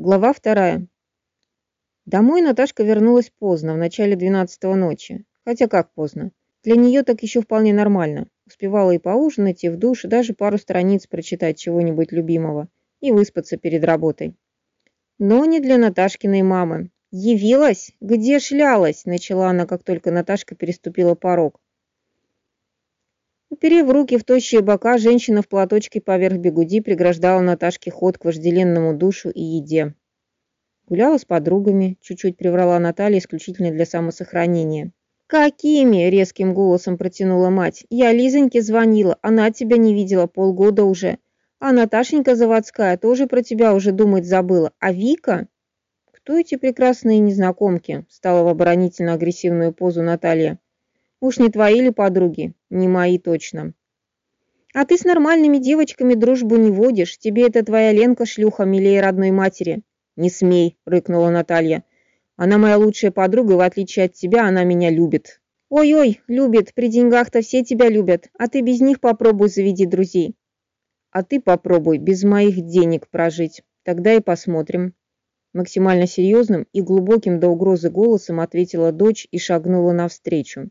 Глава вторая. Домой Наташка вернулась поздно, в начале двенадцатого ночи. Хотя как поздно? Для нее так еще вполне нормально. Успевала и поужинать, и в душ, и даже пару страниц прочитать чего-нибудь любимого. И выспаться перед работой. Но не для Наташкиной мамы. «Явилась? Где шлялась?» – начала она, как только Наташка переступила порог. Уперев руки в тощие бока, женщина в платочке поверх бегуди преграждала Наташке ход к вожделенному душу и еде. Гуляла с подругами, чуть-чуть приврала Наталья исключительно для самосохранения. «Какими?» – резким голосом протянула мать. «Я Лизоньке звонила, она тебя не видела полгода уже. А Наташенька Заводская тоже про тебя уже думать забыла. А Вика?» «Кто эти прекрасные незнакомки?» – стала в оборонительно-агрессивную позу Наталья. Уж не твои ли подруги? Не мои точно. А ты с нормальными девочками дружбу не водишь. Тебе это твоя Ленка шлюха милее родной матери. Не смей, рыкнула Наталья. Она моя лучшая подруга, в отличие от тебя, она меня любит. Ой-ой, любит, при деньгах-то все тебя любят, а ты без них попробуй заведи друзей. А ты попробуй без моих денег прожить, тогда и посмотрим. Максимально серьезным и глубоким до угрозы голосом ответила дочь и шагнула навстречу.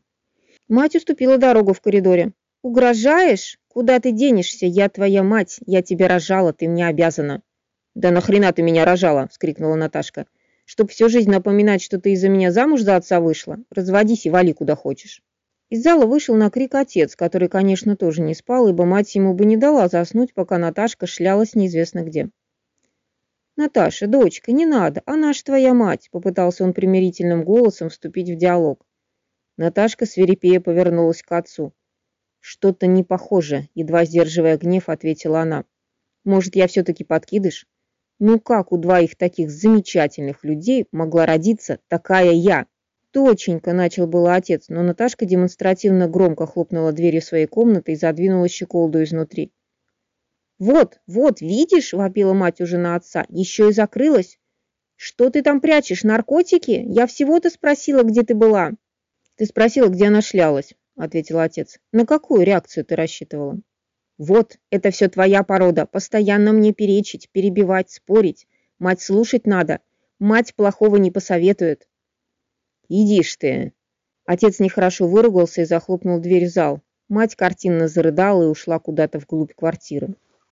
Мать уступила дорогу в коридоре. «Угрожаешь? Куда ты денешься? Я твоя мать, я тебя рожала, ты мне обязана». «Да нахрена ты меня рожала?» – вскрикнула Наташка. «Чтоб всю жизнь напоминать, что ты из-за меня замуж за отца вышла? Разводись и вали куда хочешь». Из зала вышел на крик отец, который, конечно, тоже не спал, ибо мать ему бы не дала заснуть, пока Наташка шлялась неизвестно где. «Наташа, дочка, не надо, она ж твоя мать», – попытался он примирительным голосом вступить в диалог. Наташка свирепея повернулась к отцу. «Что-то не похоже», — едва сдерживая гнев, ответила она. «Может, я все-таки подкидыш? Ну как у двоих таких замечательных людей могла родиться такая я?» «Доченька», — начал было отец, но Наташка демонстративно громко хлопнула дверью своей комнаты и задвинула щеколду изнутри. «Вот, вот, видишь?» — вопила мать уже на отца. «Еще и закрылась. Что ты там прячешь, наркотики? Я всего-то спросила, где ты была». «Ты спросила, где она шлялась», — ответил отец. «На какую реакцию ты рассчитывала?» «Вот, это все твоя порода. Постоянно мне перечить, перебивать, спорить. Мать слушать надо. Мать плохого не посоветует». «Идишь ты!» Отец нехорошо выругался и захлопнул дверь в зал. Мать картинно зарыдала и ушла куда-то вглубь квартиры.